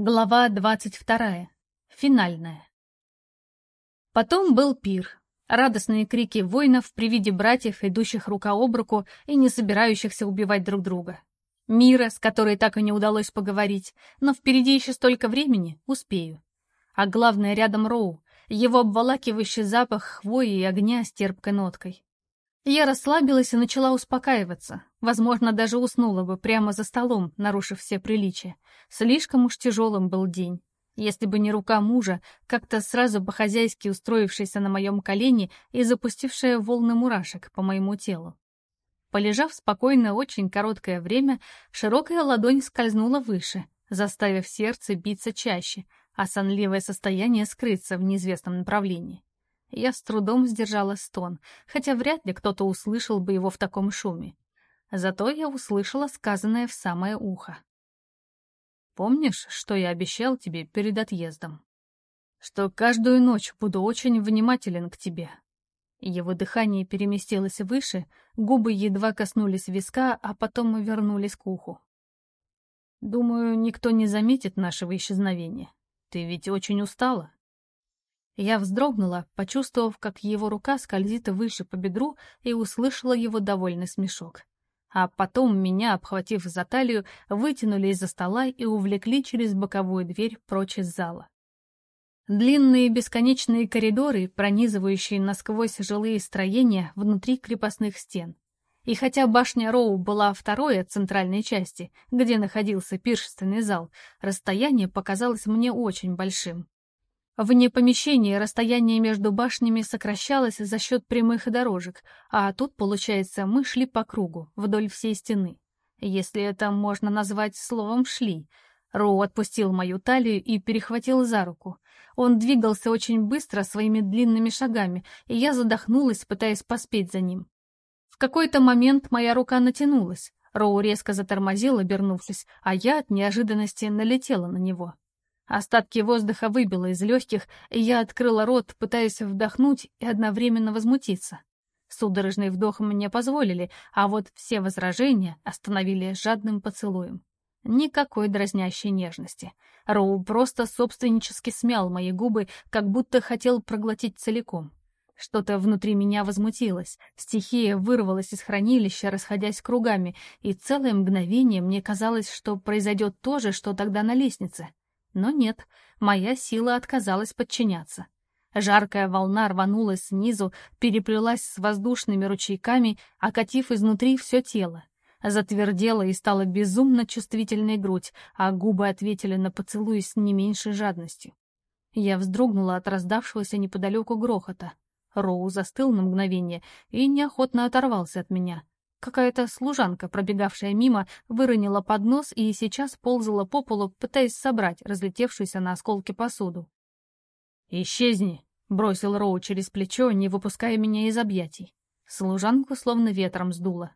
Глава двадцать вторая. Финальная. Потом был пир. Радостные крики воинов при виде братьев, идущих рука об руку и не собирающихся убивать друг друга. Мира, с которой так и не удалось поговорить, но впереди еще столько времени, успею. А главное, рядом Роу, его обволакивающий запах хвои и огня с терпкой ноткой. Я расслабилась и начала успокаиваться. Возможно, даже уснула бы прямо за столом, нарушив все приличия. Слишком уж тяжелым был день. Если бы не рука мужа, как-то сразу по-хозяйски устроившаяся на моем колене и запустившая волны мурашек по моему телу. Полежав спокойно очень короткое время, широкая ладонь скользнула выше, заставив сердце биться чаще, а сонливое состояние скрыться в неизвестном направлении. Я с трудом сдержала стон, хотя вряд ли кто-то услышал бы его в таком шуме. Зато я услышала сказанное в самое ухо. «Помнишь, что я обещал тебе перед отъездом? Что каждую ночь буду очень внимателен к тебе». Его дыхание переместилось выше, губы едва коснулись виска, а потом вернулись к уху. «Думаю, никто не заметит нашего исчезновения. Ты ведь очень устала?» Я вздрогнула, почувствовав, как его рука скользит выше по бедру, и услышала его довольный смешок. А потом меня, обхватив за талию, вытянули из-за стола и увлекли через боковую дверь прочь из зала. Длинные бесконечные коридоры, пронизывающие насквозь жилые строения внутри крепостных стен. И хотя башня Роу была второй от центральной части, где находился пиршественный зал, расстояние показалось мне очень большим. Вне помещения расстояние между башнями сокращалось за счет прямых дорожек, а тут, получается, мы шли по кругу, вдоль всей стены. Если это можно назвать словом «шли». Роу отпустил мою талию и перехватил за руку. Он двигался очень быстро своими длинными шагами, и я задохнулась, пытаясь поспеть за ним. В какой-то момент моя рука натянулась. Роу резко затормозил, обернувшись, а я от неожиданности налетела на него. Остатки воздуха выбило из легких, и я открыла рот, пытаясь вдохнуть и одновременно возмутиться. Судорожный вдох мне позволили, а вот все возражения остановили жадным поцелуем. Никакой дразнящей нежности. Роу просто собственнически смял мои губы, как будто хотел проглотить целиком. Что-то внутри меня возмутилось. Стихия вырвалась из хранилища, расходясь кругами, и целое мгновение мне казалось, что произойдет то же, что тогда на лестнице. Но нет, моя сила отказалась подчиняться. Жаркая волна рванулась снизу, переплелась с воздушными ручейками, окатив изнутри все тело. Затвердела и стала безумно чувствительной грудь, а губы ответили на поцелуй с не меньшей жадностью. Я вздрогнула от раздавшегося неподалеку грохота. Роу застыл на мгновение и неохотно оторвался от меня. Какая-то служанка, пробегавшая мимо, выронила поднос и сейчас ползала по полу, пытаясь собрать разлетевшуюся на осколки посуду. «Исчезни!» — бросил Роу через плечо, не выпуская меня из объятий. Служанку словно ветром сдуло.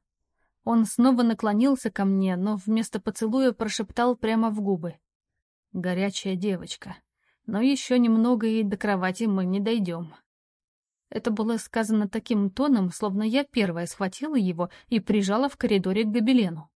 Он снова наклонился ко мне, но вместо поцелуя прошептал прямо в губы. «Горячая девочка. Но еще немного и до кровати мы не дойдем». Это было сказано таким тоном, словно я первая схватила его и прижала в коридоре к гобелену.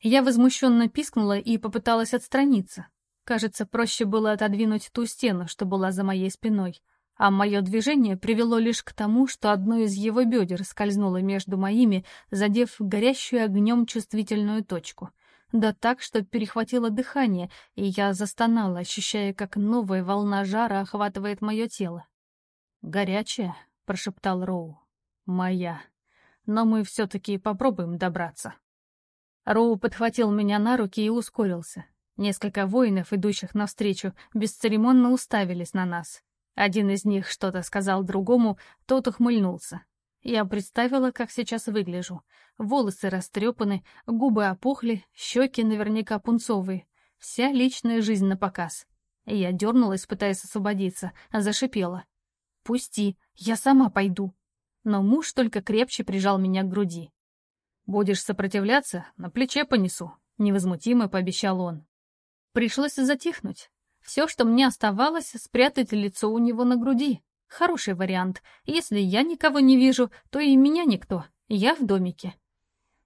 Я возмущенно пискнула и попыталась отстраниться. Кажется, проще было отодвинуть ту стену, что была за моей спиной, а мое движение привело лишь к тому, что одно из его бедер скользнуло между моими, задев горящую огнем чувствительную точку. Да так, что перехватило дыхание, и я застонала, ощущая, как новая волна жара охватывает мое тело. «Горячая», — прошептал Роу. «Моя. Но мы все-таки попробуем добраться». Роу подхватил меня на руки и ускорился. Несколько воинов, идущих навстречу, бесцеремонно уставились на нас. Один из них что-то сказал другому, тот ухмыльнулся. Я представила, как сейчас выгляжу. Волосы растрепаны, губы опухли, щеки наверняка пунцовые. Вся личная жизнь на показ. Я дернулась, пытаясь освободиться, а зашипела. «Пусти, я сама пойду». Но муж только крепче прижал меня к груди. «Будешь сопротивляться, на плече понесу», — невозмутимо пообещал он. Пришлось затихнуть. Все, что мне оставалось, спрятать лицо у него на груди. Хороший вариант. Если я никого не вижу, то и меня никто. Я в домике.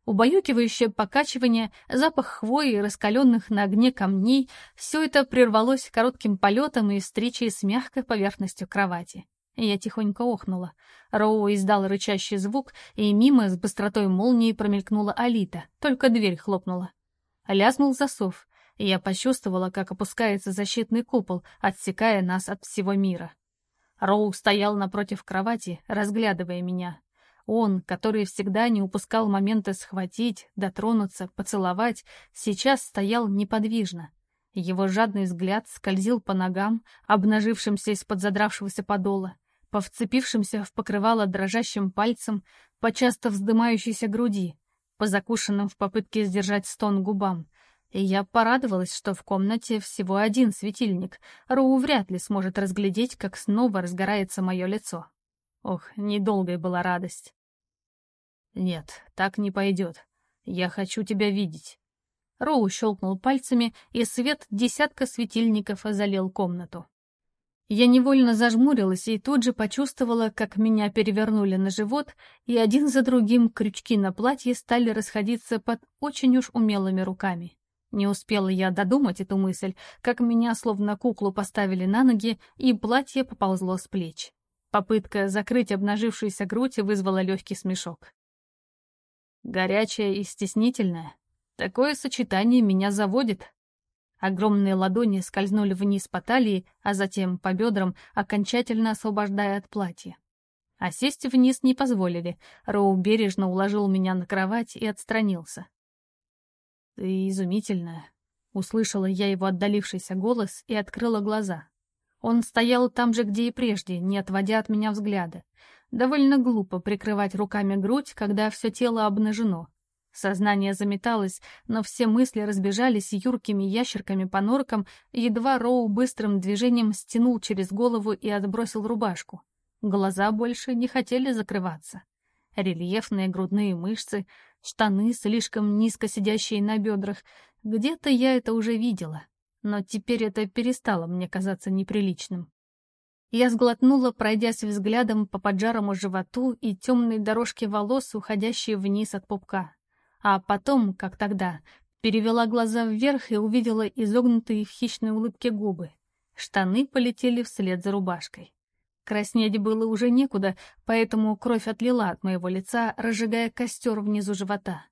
Убаюкивающее покачивание, запах хвои и раскаленных на огне камней — все это прервалось коротким полетом и встречей с мягкой поверхностью кровати. Я тихонько охнула. Роу издал рычащий звук, и мимо с быстротой молнии промелькнула Алита, только дверь хлопнула. Лязнул засов, и я почувствовала, как опускается защитный купол, отсекая нас от всего мира. Роу стоял напротив кровати, разглядывая меня. Он, который всегда не упускал момента схватить, дотронуться, поцеловать, сейчас стоял неподвижно. Его жадный взгляд скользил по ногам, обнажившимся из-под задравшегося подола, по вцепившимся в покрывало дрожащим пальцем, по часто вздымающейся груди, по закушенным в попытке сдержать стон губам. И я порадовалась, что в комнате всего один светильник. Роу вряд ли сможет разглядеть, как снова разгорается мое лицо. Ох, недолгой была радость. «Нет, так не пойдет. Я хочу тебя видеть». Роу щелкнул пальцами, и свет десятка светильников озалил комнату. Я невольно зажмурилась и тут же почувствовала, как меня перевернули на живот, и один за другим крючки на платье стали расходиться под очень уж умелыми руками. Не успела я додумать эту мысль, как меня словно куклу поставили на ноги, и платье поползло с плеч. Попытка закрыть обнажившуюся грудь вызвала легкий смешок. Горячая и стеснительная. Такое сочетание меня заводит. Огромные ладони скользнули вниз по талии, а затем по бедрам, окончательно освобождая от платья. А сесть вниз не позволили. Роу бережно уложил меня на кровать и отстранился. «Ты изумительная», — услышала я его отдалившийся голос и открыла глаза. Он стоял там же, где и прежде, не отводя от меня взгляда. Довольно глупо прикрывать руками грудь, когда все тело обнажено. Сознание заметалось, но все мысли разбежались юркими ящерками по норкам, едва Роу быстрым движением стянул через голову и отбросил рубашку. Глаза больше не хотели закрываться. Рельефные грудные мышцы, штаны, слишком низко сидящие на бедрах. Где-то я это уже видела но теперь это перестало мне казаться неприличным. Я сглотнула, пройдясь взглядом по поджарому животу и темной дорожке волос, уходящей вниз от пупка. А потом, как тогда, перевела глаза вверх и увидела изогнутые в хищной улыбке губы. Штаны полетели вслед за рубашкой. Краснеть было уже некуда, поэтому кровь отлила от моего лица, разжигая костер внизу живота.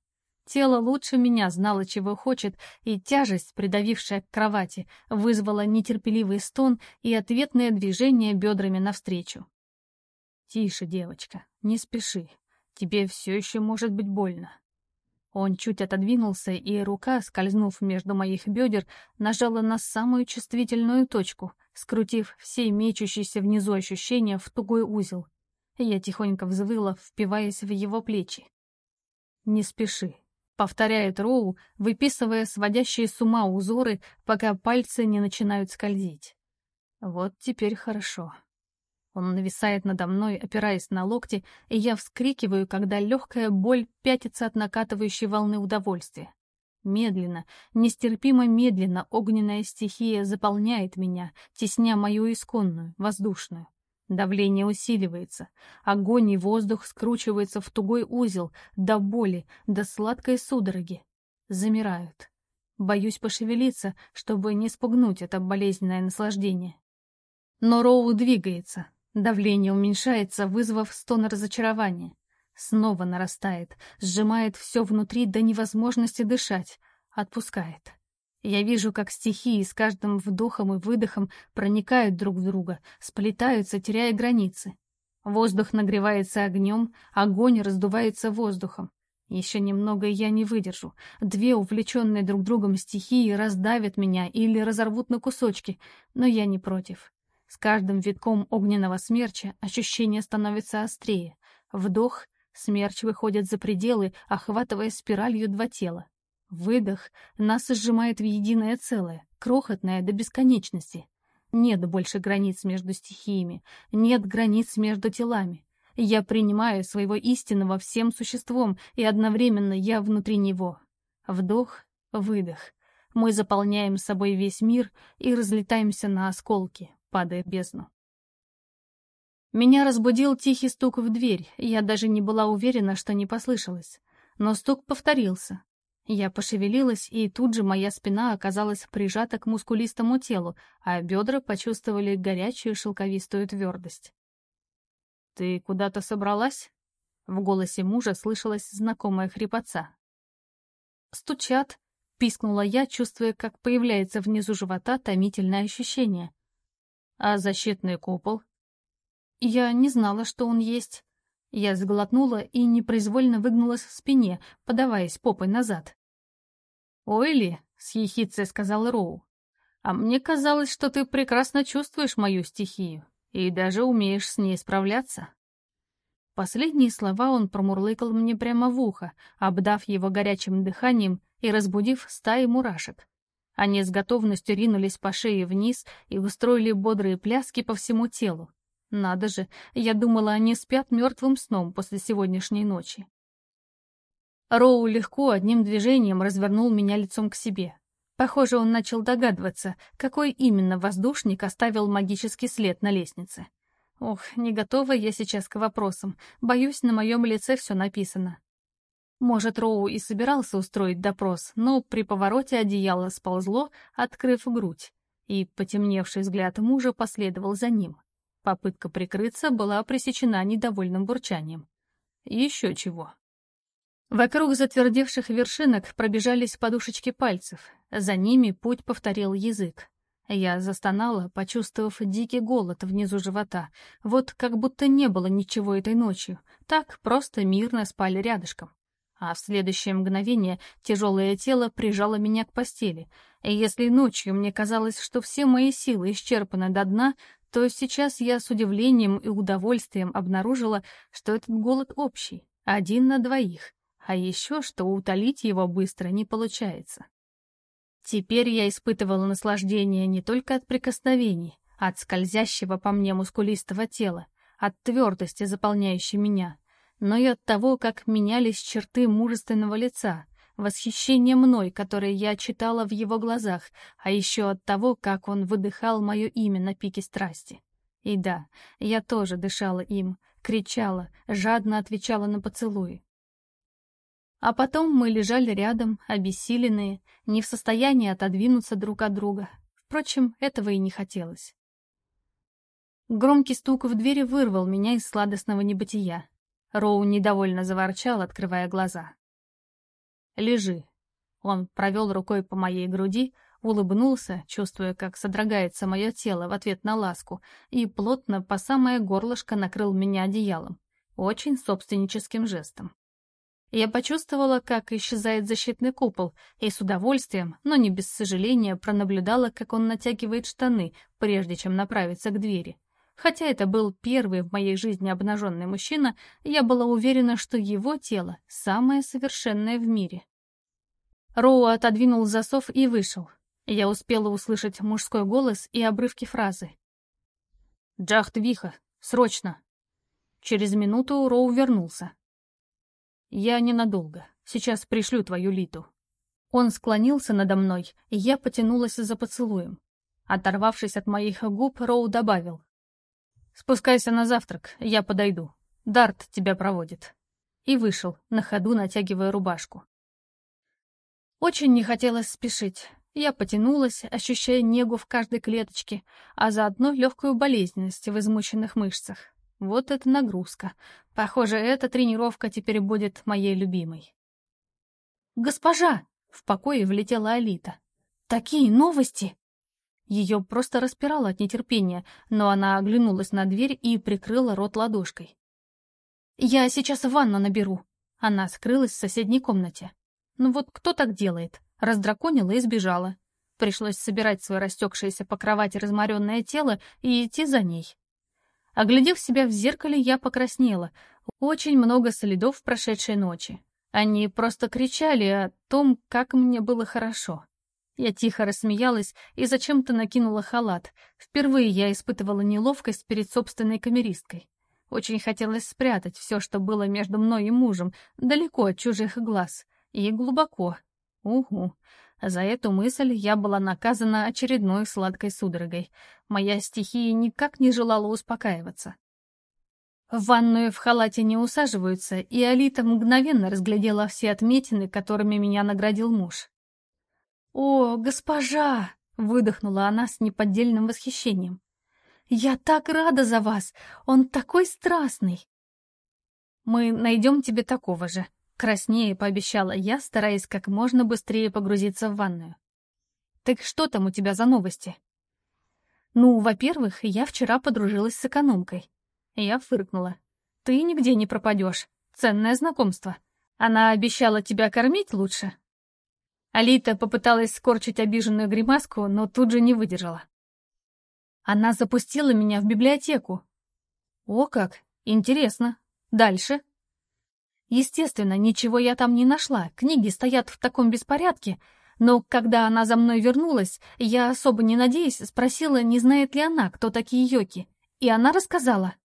Тело лучше меня знало, чего хочет, и тяжесть, придавившая к кровати, вызвала нетерпеливый стон и ответное движение бедрами навстречу. «Тише, девочка, не спеши. Тебе все еще может быть больно». Он чуть отодвинулся, и рука, скользнув между моих бедер, нажала на самую чувствительную точку, скрутив все мечущиеся внизу ощущения в тугой узел. Я тихонько взвыла, впиваясь в его плечи. «Не спеши, повторяет Роу, выписывая сводящие с ума узоры, пока пальцы не начинают скользить. Вот теперь хорошо. Он нависает надо мной, опираясь на локти, и я вскрикиваю, когда легкая боль пятится от накатывающей волны удовольствия. Медленно, нестерпимо медленно огненная стихия заполняет меня, тесня мою исконную, воздушную. Давление усиливается. Огонь и воздух скручиваются в тугой узел, до боли, до сладкой судороги. Замирают. Боюсь пошевелиться, чтобы не спугнуть это болезненное наслаждение. Но Роу двигается. Давление уменьшается, вызвав стон разочарования. Снова нарастает, сжимает все внутри до невозможности дышать. Отпускает. Я вижу, как стихии с каждым вдохом и выдохом проникают друг в друга, сплетаются, теряя границы. Воздух нагревается огнем, огонь раздувается воздухом. Еще немного, и я не выдержу. Две увлеченные друг другом стихии раздавят меня или разорвут на кусочки, но я не против. С каждым витком огненного смерча ощущение становится острее. Вдох, смерч выходит за пределы, охватывая спиралью два тела. Выдох нас сжимает в единое целое, крохотное до бесконечности. Нет больше границ между стихиями, нет границ между телами. Я принимаю своего истинного всем существом, и одновременно я внутри него. Вдох, выдох. Мы заполняем собой весь мир и разлетаемся на осколки, падая в бездну. Меня разбудил тихий стук в дверь, я даже не была уверена, что не послышалось. но стук повторился. Я пошевелилась, и тут же моя спина оказалась прижата к мускулистому телу, а бедра почувствовали горячую шелковистую твердость. «Ты куда-то собралась?» В голосе мужа слышалась знакомая хрипотца. «Стучат», — пискнула я, чувствуя, как появляется внизу живота томительное ощущение. «А защитный купол?» «Я не знала, что он есть». Я сглотнула и непроизвольно выгнулась в спине, подаваясь попой назад. «Ойли», — с ехицей сказал Роу, — «а мне казалось, что ты прекрасно чувствуешь мою стихию и даже умеешь с ней справляться». Последние слова он промурлыкал мне прямо в ухо, обдав его горячим дыханием и разбудив стаи мурашек. Они с готовностью ринулись по шее вниз и устроили бодрые пляски по всему телу. Надо же, я думала, они спят мертвым сном после сегодняшней ночи. Роу легко одним движением развернул меня лицом к себе. Похоже, он начал догадываться, какой именно воздушник оставил магический след на лестнице. Ох, не готова я сейчас к вопросам. Боюсь, на моем лице все написано. Может, Роу и собирался устроить допрос, но при повороте одеяло сползло, открыв грудь, и потемневший взгляд мужа последовал за ним. Попытка прикрыться была пресечена недовольным бурчанием. Еще чего. Вокруг затвердевших вершинок пробежались подушечки пальцев. За ними путь повторил язык. Я застонала, почувствовав дикий голод внизу живота. Вот как будто не было ничего этой ночью. Так просто мирно спали рядышком. А в следующее мгновение тяжелое тело прижало меня к постели. И если ночью мне казалось, что все мои силы исчерпаны до дна, то сейчас я с удивлением и удовольствием обнаружила, что этот голод общий, один на двоих, а еще что утолить его быстро не получается. Теперь я испытывала наслаждение не только от прикосновений, от скользящего по мне мускулистого тела, от твердости, заполняющей меня, но и от того, как менялись черты мужественного лица, восхищение мной, которое я читала в его глазах, а еще от того, как он выдыхал мое имя на пике страсти. И да, я тоже дышала им, кричала, жадно отвечала на поцелуи. А потом мы лежали рядом, обессиленные, не в состоянии отодвинуться друг от друга. Впрочем, этого и не хотелось. Громкий стук в двери вырвал меня из сладостного небытия. Роу недовольно заворчал, открывая глаза. «Лежи». Он провел рукой по моей груди, улыбнулся, чувствуя, как содрогается мое тело в ответ на ласку, и плотно по самое горлышко накрыл меня одеялом, очень собственническим жестом. Я почувствовала, как исчезает защитный купол, и с удовольствием, но не без сожаления, пронаблюдала, как он натягивает штаны, прежде чем направиться к двери. Хотя это был первый в моей жизни обнаженный мужчина, я была уверена, что его тело самое совершенное в мире. Роу отодвинул засов и вышел. Я успела услышать мужской голос и обрывки фразы. «Джахт Виха, срочно!» Через минуту Роу вернулся. «Я ненадолго. Сейчас пришлю твою Литу». Он склонился надо мной, и я потянулась за поцелуем. Оторвавшись от моих губ, Роу добавил. «Спускайся на завтрак, я подойду. Дарт тебя проводит». И вышел, на ходу натягивая рубашку. Очень не хотелось спешить. Я потянулась, ощущая негу в каждой клеточке, а заодно легкую болезненность в измученных мышцах. Вот это нагрузка. Похоже, эта тренировка теперь будет моей любимой. «Госпожа!» — в покое влетела Алита. «Такие новости!» Ее просто распирало от нетерпения, но она оглянулась на дверь и прикрыла рот ладошкой. «Я сейчас ванну наберу». Она скрылась в соседней комнате. Ну вот кто так делает? Раздраконила и сбежала. Пришлось собирать свое растекшееся по кровати разморенное тело и идти за ней. Оглядев себя в зеркале, я покраснела. Очень много следов прошедшей ночи. Они просто кричали о том, как мне было хорошо. Я тихо рассмеялась и зачем-то накинула халат. Впервые я испытывала неловкость перед собственной камеристкой. Очень хотелось спрятать все, что было между мной и мужем, далеко от чужих глаз. И глубоко. Угу. За эту мысль я была наказана очередной сладкой судорогой. Моя стихия никак не желала успокаиваться. В ванную в халате не усаживаются, и Алита мгновенно разглядела все отметины, которыми меня наградил муж. «О, госпожа!» — выдохнула она с неподдельным восхищением. «Я так рада за вас! Он такой страстный!» «Мы найдем тебе такого же», — краснее пообещала я, стараясь как можно быстрее погрузиться в ванную. «Так что там у тебя за новости?» «Ну, во-первых, я вчера подружилась с экономкой». Я фыркнула. «Ты нигде не пропадешь. Ценное знакомство. Она обещала тебя кормить лучше?» Алита попыталась скорчить обиженную гримаску, но тут же не выдержала. Она запустила меня в библиотеку. О как! Интересно. Дальше? Естественно, ничего я там не нашла, книги стоят в таком беспорядке, но когда она за мной вернулась, я, особо не надеясь, спросила, не знает ли она, кто такие йоки, и она рассказала.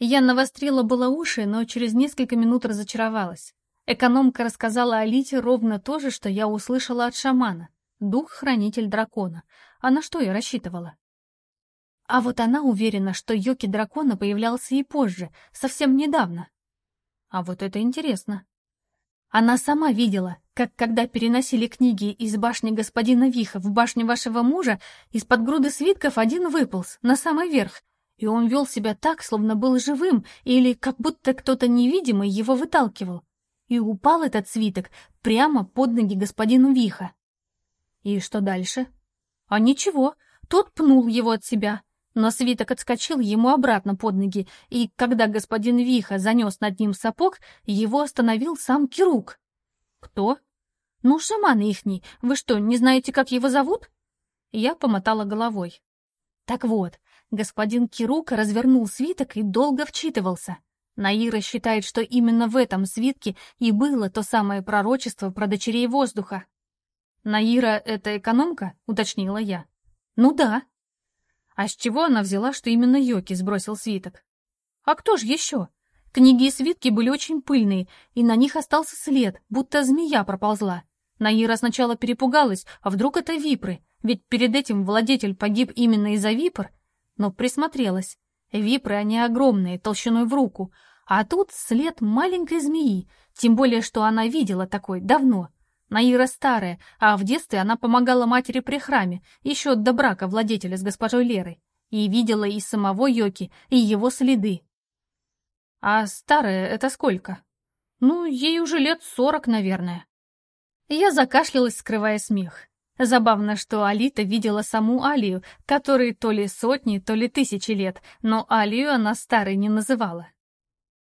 Я навострила было уши, но через несколько минут разочаровалась. Экономка рассказала Алите ровно то же, что я услышала от шамана. Дух-хранитель дракона. А на что я рассчитывала? А вот она уверена, что Йоки дракона появлялся и позже, совсем недавно. А вот это интересно. Она сама видела, как когда переносили книги из башни господина Виха в башню вашего мужа, из-под груды свитков один выполз на самый верх, и он вел себя так, словно был живым, или как будто кто-то невидимый его выталкивал. И упал этот свиток прямо под ноги господину Виха. И что дальше? А ничего, тот пнул его от себя, но свиток отскочил ему обратно под ноги, и когда господин Виха занес над ним сапог, его остановил сам Кирук. «Кто?» «Ну, шаман ихний. Вы что, не знаете, как его зовут?» Я помотала головой. Так вот, господин Кирук развернул свиток и долго вчитывался. Наира считает, что именно в этом свитке и было то самое пророчество про дочерей воздуха. «Наира — это экономка?» — уточнила я. «Ну да», а с чего она взяла, что именно Йоки сбросил свиток? А кто же еще? Книги и свитки были очень пыльные, и на них остался след, будто змея проползла. Наира сначала перепугалась, а вдруг это випры, ведь перед этим владетель погиб именно из-за випр. Но присмотрелась. Випры, они огромные, толщиной в руку, а тут след маленькой змеи, тем более, что она видела такой давно. Наира старая, а в детстве она помогала матери при храме, еще до брака владетеля с госпожой Лерой, и видела и самого Йоки, и его следы. А старая это сколько? Ну, ей уже лет сорок, наверное. Я закашлялась, скрывая смех. Забавно, что Алита видела саму Алию, которой то ли сотни, то ли тысячи лет, но Алию она старой не называла.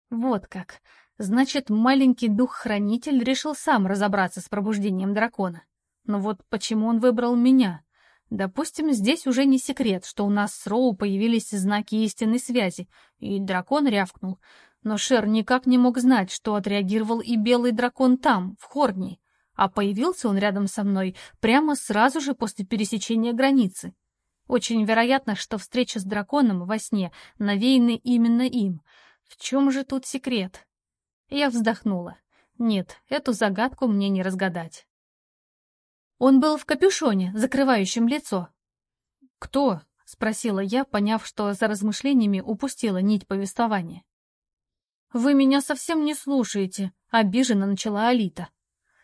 Вот как. Значит, маленький дух-хранитель решил сам разобраться с пробуждением дракона. Но вот почему он выбрал меня? Допустим, здесь уже не секрет, что у нас с Роу появились знаки истинной связи, и дракон рявкнул. Но Шер никак не мог знать, что отреагировал и белый дракон там, в Хорнии, а появился он рядом со мной прямо сразу же после пересечения границы. Очень вероятно, что встреча с драконом во сне навеяны именно им. В чем же тут секрет? Я вздохнула. Нет, эту загадку мне не разгадать. Он был в капюшоне, закрывающем лицо. «Кто?» — спросила я, поняв, что за размышлениями упустила нить повествования. «Вы меня совсем не слушаете», — обиженно начала Алита.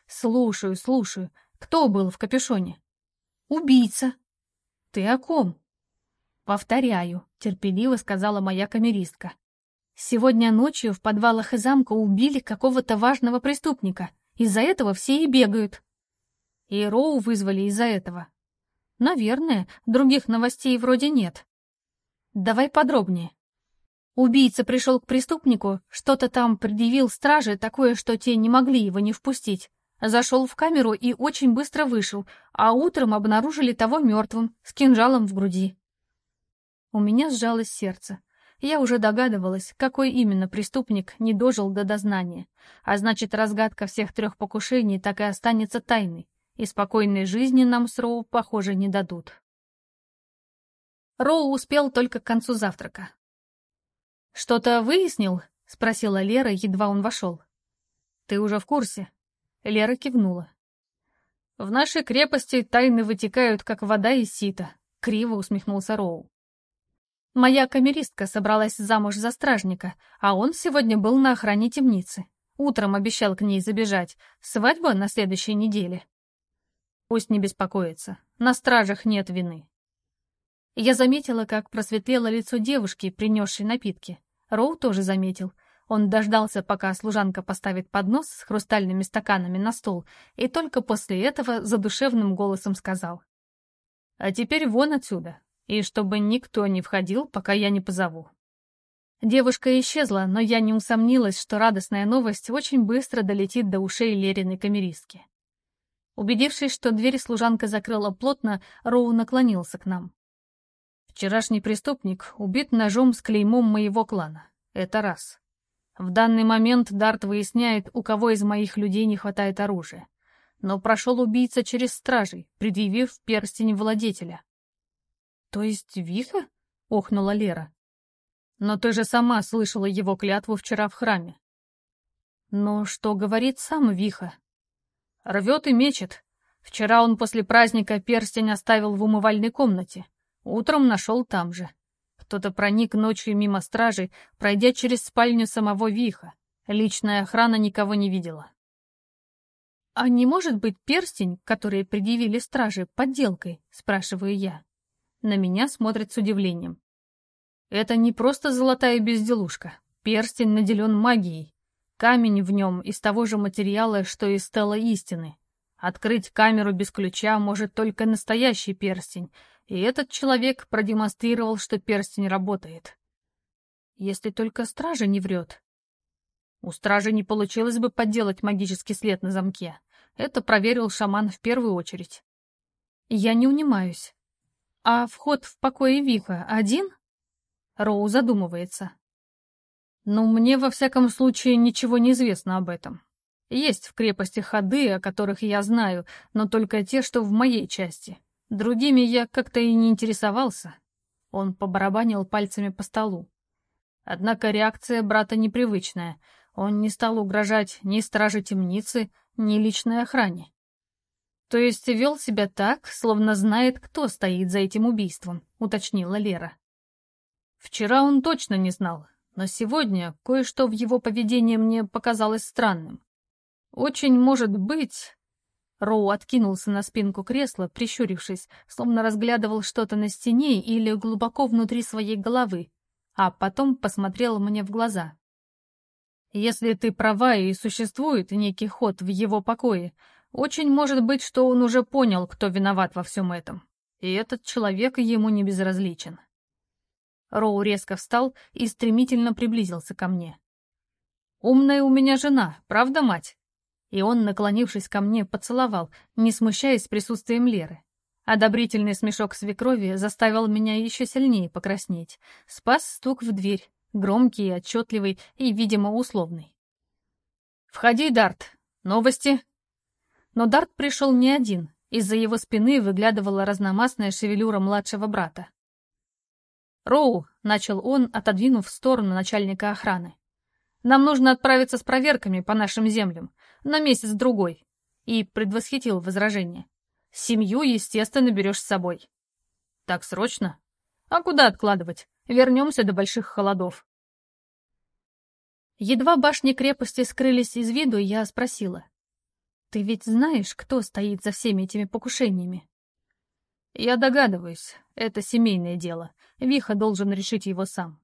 «Слушаю, слушаю. Кто был в капюшоне?» «Убийца». «Ты о ком?» «Повторяю», — терпеливо сказала моя камеристка. Сегодня ночью в подвалах и замка убили какого-то важного преступника. Из-за этого все и бегают. И Роу вызвали из-за этого. Наверное, других новостей вроде нет. Давай подробнее. Убийца пришел к преступнику, что-то там предъявил страже, такое, что те не могли его не впустить. Зашел в камеру и очень быстро вышел, а утром обнаружили того мертвым, с кинжалом в груди. У меня сжалось сердце. Я уже догадывалась, какой именно преступник не дожил до дознания, а значит, разгадка всех трех покушений так и останется тайной, и спокойной жизни нам с Роу, похоже, не дадут. Роу успел только к концу завтрака. «Что-то выяснил?» — спросила Лера, едва он вошел. «Ты уже в курсе?» Лера кивнула. «В нашей крепости тайны вытекают, как вода из сита», — криво усмехнулся Роу. Моя камеристка собралась замуж за стражника, а он сегодня был на охране темницы. Утром обещал к ней забежать. Свадьба на следующей неделе. Пусть не беспокоится. На стражах нет вины. Я заметила, как просветлело лицо девушки, принесшей напитки. Роу тоже заметил. Он дождался, пока служанка поставит поднос с хрустальными стаканами на стол, и только после этого задушевным голосом сказал. «А теперь вон отсюда и чтобы никто не входил, пока я не позову. Девушка исчезла, но я не усомнилась, что радостная новость очень быстро долетит до ушей Лериной камеристки. Убедившись, что дверь служанка закрыла плотно, Роу наклонился к нам. «Вчерашний преступник убит ножом с клеймом моего клана. Это раз. В данный момент Дарт выясняет, у кого из моих людей не хватает оружия. Но прошел убийца через стражей, предъявив перстень владетеля. «То есть Виха?» — охнула Лера. «Но ты же сама слышала его клятву вчера в храме». «Но что говорит сам Виха?» «Рвет и мечет. Вчера он после праздника перстень оставил в умывальной комнате. Утром нашел там же. Кто-то проник ночью мимо стражей, пройдя через спальню самого Виха. Личная охрана никого не видела. «А не может быть перстень, который предъявили стражи, подделкой?» — спрашиваю я. На меня смотрит с удивлением. Это не просто золотая безделушка. Перстень наделен магией. Камень в нем из того же материала, что и стела истины. Открыть камеру без ключа может только настоящий перстень, и этот человек продемонстрировал, что перстень работает. Если только стража не врет. У стражи не получилось бы подделать магический след на замке. Это проверил шаман в первую очередь. Я не унимаюсь. «А вход в покое Виха один?» Роу задумывается. «Ну, мне, во всяком случае, ничего не известно об этом. Есть в крепости ходы, о которых я знаю, но только те, что в моей части. Другими я как-то и не интересовался». Он побарабанил пальцами по столу. Однако реакция брата непривычная. Он не стал угрожать ни страже темницы, ни личной охране. «То есть вел себя так, словно знает, кто стоит за этим убийством», — уточнила Лера. «Вчера он точно не знал, но сегодня кое-что в его поведении мне показалось странным. Очень может быть...» Роу откинулся на спинку кресла, прищурившись, словно разглядывал что-то на стене или глубоко внутри своей головы, а потом посмотрел мне в глаза. «Если ты права и существует некий ход в его покое, очень может быть, что он уже понял, кто виноват во всем этом. И этот человек ему не безразличен. Роу резко встал и стремительно приблизился ко мне. «Умная у меня жена, правда, мать?» И он, наклонившись ко мне, поцеловал, не смущаясь присутствием Леры. Одобрительный смешок свекрови заставил меня еще сильнее покраснеть. Спас стук в дверь, громкий, отчетливый и, видимо, условный. «Входи, Дарт. Новости?» Но Дарт пришел не один, из-за его спины выглядывала разномастная шевелюра младшего брата. «Роу», — начал он, отодвинув в сторону начальника охраны, — «нам нужно отправиться с проверками по нашим землям на месяц-другой», и предвосхитил возражение. «Семью, естественно, берешь с собой». «Так срочно? А куда откладывать? Вернемся до больших холодов». Едва башни крепости скрылись из виду, я спросила. Ты ведь знаешь, кто стоит за всеми этими покушениями? Я догадываюсь, это семейное дело. Виха должен решить его сам.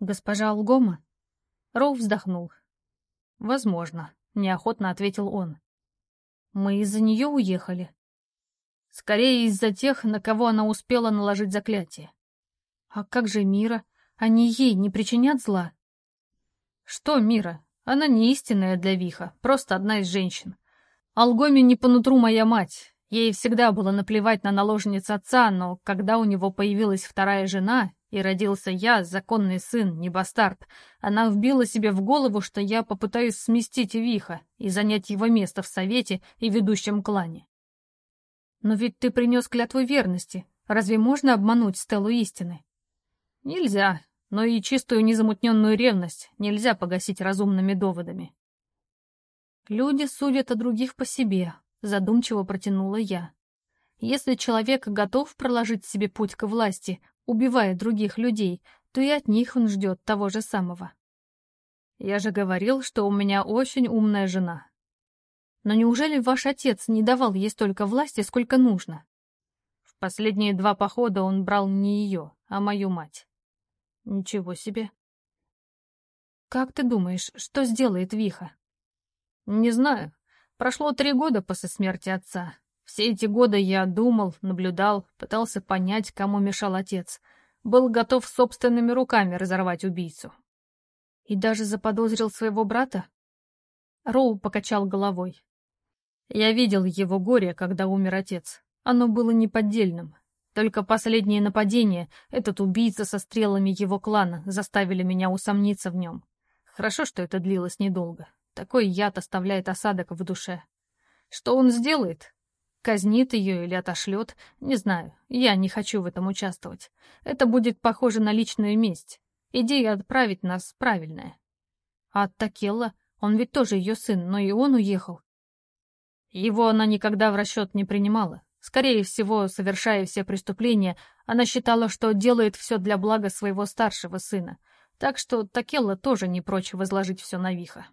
Госпожа Алгома? Роу вздохнул. Возможно, неохотно ответил он. Мы из-за нее уехали. Скорее из-за тех, на кого она успела наложить заклятие. А как же Мира? Они ей не причинят зла? Что Мира? Она не истинная для Виха, просто одна из женщин. Алгоме не по нутру моя мать. Ей всегда было наплевать на наложниц отца, но когда у него появилась вторая жена и родился я, законный сын, не бастард, она вбила себе в голову, что я попытаюсь сместить Виха и занять его место в совете и ведущем клане. Но ведь ты принес клятву верности. Разве можно обмануть Стеллу истины? Нельзя, но и чистую незамутненную ревность нельзя погасить разумными доводами. «Люди судят о других по себе», — задумчиво протянула я. «Если человек готов проложить себе путь к власти, убивая других людей, то и от них он ждет того же самого. Я же говорил, что у меня очень умная жена. Но неужели ваш отец не давал ей столько власти, сколько нужно? В последние два похода он брал не ее, а мою мать. Ничего себе. Как ты думаешь, что сделает Виха? Не знаю. Прошло три года после смерти отца. Все эти годы я думал, наблюдал, пытался понять, кому мешал отец. Был готов собственными руками разорвать убийцу. И даже заподозрил своего брата? Роу покачал головой. Я видел его горе, когда умер отец. Оно было неподдельным. Только последнее нападение, этот убийца со стрелами его клана, заставили меня усомниться в нем. Хорошо, что это длилось недолго. Такой яд оставляет осадок в душе. Что он сделает? Казнит ее или отошлет? Не знаю. Я не хочу в этом участвовать. Это будет похоже на личную месть. Идея отправить нас правильная. А от Такелла? Он ведь тоже ее сын, но и он уехал. Его она никогда в расчет не принимала. Скорее всего, совершая все преступления, она считала, что делает все для блага своего старшего сына. Так что Такелла тоже не прочь возложить все на Виха.